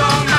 song.